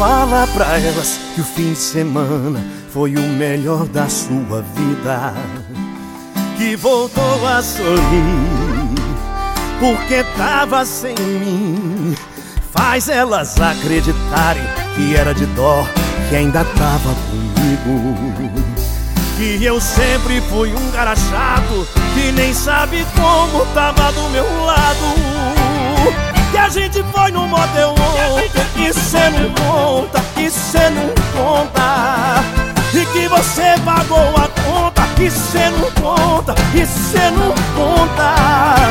Fala pra elas que o fim de semana foi o melhor da sua vida. Que voltou a sorrir porque tava sem mim. Faz elas acreditarem que era de dó, que ainda tava comigo. Que eu sempre fui um cara chato, que nem sabe como tava do meu lado. Que a gente foi no motel pagou a conta, e cê não conta, e cê não conta.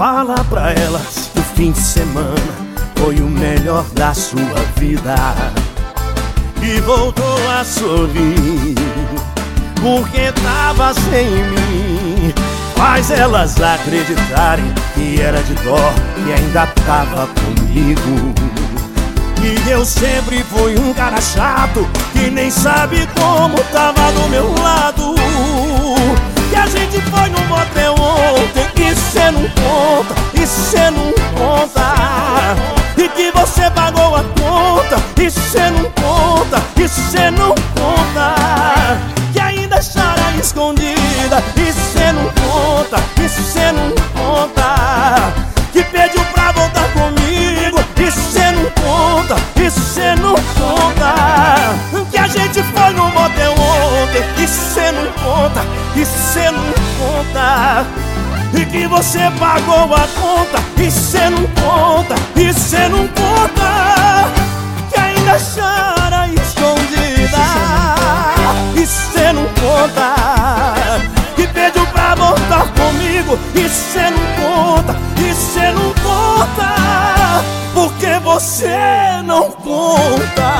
Fala pra elas que o fim de semana foi o melhor da sua vida. E voltou a sorrir, porque tava sem mim. Faz elas acreditarem que era de dó e ainda tava comigo. E eu sempre fui um cara chato que nem sabe como tava do meu lado. Cê não conta. E que você pagou a conta, e cê não conta, e cê não conta. Que ainda chora escondida, e cê não conta, e cê não conta. Que pediu pra voltar comigo, e cê não conta, e cê não conta. Que a gente foi no motel ontem, e cê não conta, e cê não conta. E que você pagou a conta E cê não conta, e cê não conta. Que ainda chora escondida E cê não conta. Que pediu pra voltar comigo E cê não conta, e cê não conta. Porque você não conta